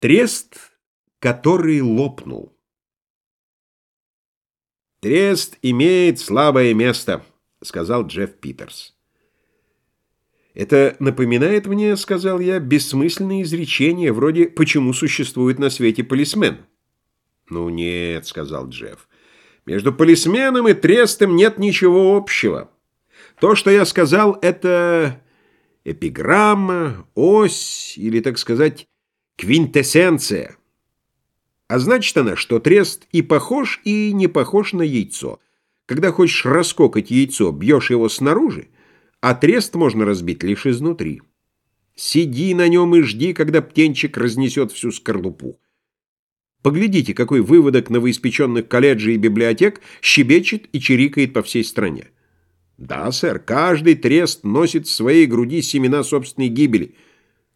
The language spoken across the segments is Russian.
Трест, который лопнул. «Трест имеет слабое место», — сказал Джефф Питерс. «Это напоминает мне, — сказал я, — бессмысленные изречения, вроде «почему существует на свете полисмен?» «Ну нет», — сказал Джефф, — «между полисменом и трестом нет ничего общего. То, что я сказал, — это эпиграмма, ось или, так сказать, Квинтэссенция. А значит она, что трест и похож, и не похож на яйцо. Когда хочешь раскокать яйцо, бьешь его снаружи, а трест можно разбить лишь изнутри. Сиди на нем и жди, когда птенчик разнесет всю скорлупу. Поглядите, какой выводок новоиспеченных колледжей и библиотек щебечет и чирикает по всей стране. Да, сэр, каждый трест носит в своей груди семена собственной гибели —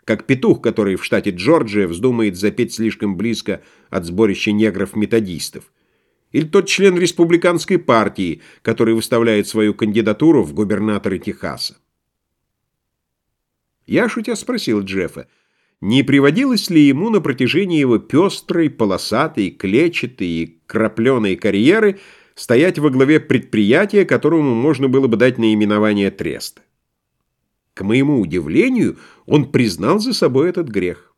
как петух, который в штате Джорджия вздумает запеть слишком близко от сборища негров-методистов. Или тот член республиканской партии, который выставляет свою кандидатуру в губернаторы Техаса. Я, шутя, спросил Джеффа, не приводилось ли ему на протяжении его пестрой, полосатой, клетчатой и крапленой карьеры стоять во главе предприятия, которому можно было бы дать наименование треста. К моему удивлению, он признал за собой этот грех.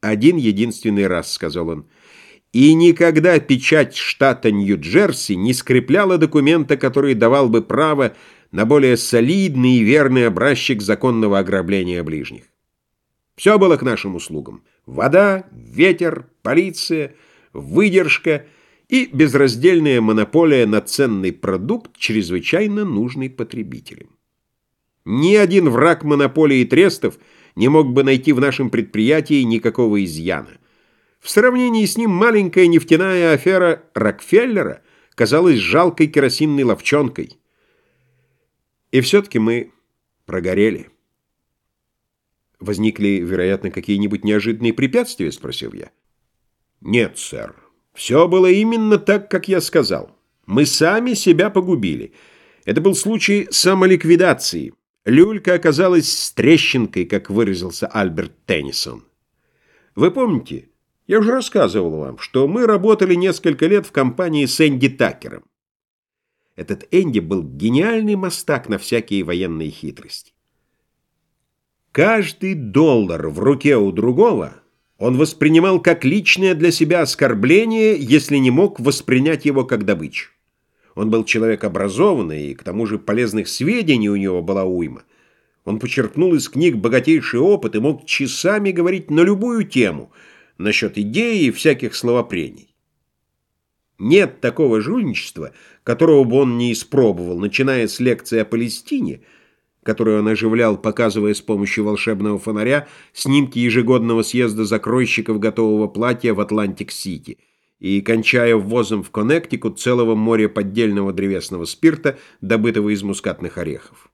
«Один единственный раз», — сказал он, — «и никогда печать штата Нью-Джерси не скрепляла документа, который давал бы право на более солидный и верный образчик законного ограбления ближних. Все было к нашим услугам. Вода, ветер, полиция, выдержка и безраздельная монополия на ценный продукт, чрезвычайно нужный потребителям. Ни один враг монополии трестов не мог бы найти в нашем предприятии никакого изъяна. В сравнении с ним маленькая нефтяная афера Рокфеллера казалась жалкой керосинной ловчонкой. И все-таки мы прогорели. «Возникли, вероятно, какие-нибудь неожиданные препятствия?» — спросил я. «Нет, сэр. Все было именно так, как я сказал. Мы сами себя погубили. Это был случай самоликвидации». Люлька оказалась с трещинкой, как выразился Альберт Теннисон. Вы помните, я уже рассказывал вам, что мы работали несколько лет в компании с Энди Такером. Этот Энди был гениальный мастак на всякие военные хитрости. Каждый доллар в руке у другого он воспринимал как личное для себя оскорбление, если не мог воспринять его как добычу. Он был человек образованный, и к тому же полезных сведений у него была уйма. Он почерпнул из книг богатейший опыт и мог часами говорить на любую тему, насчет идеи и всяких словопрений. Нет такого жульничества, которого бы он не испробовал, начиная с лекции о Палестине, которую он оживлял, показывая с помощью волшебного фонаря снимки ежегодного съезда закройщиков готового платья в Атлантик-Сити – и кончая ввозом в Коннектикут целого моря поддельного древесного спирта, добытого из мускатных орехов.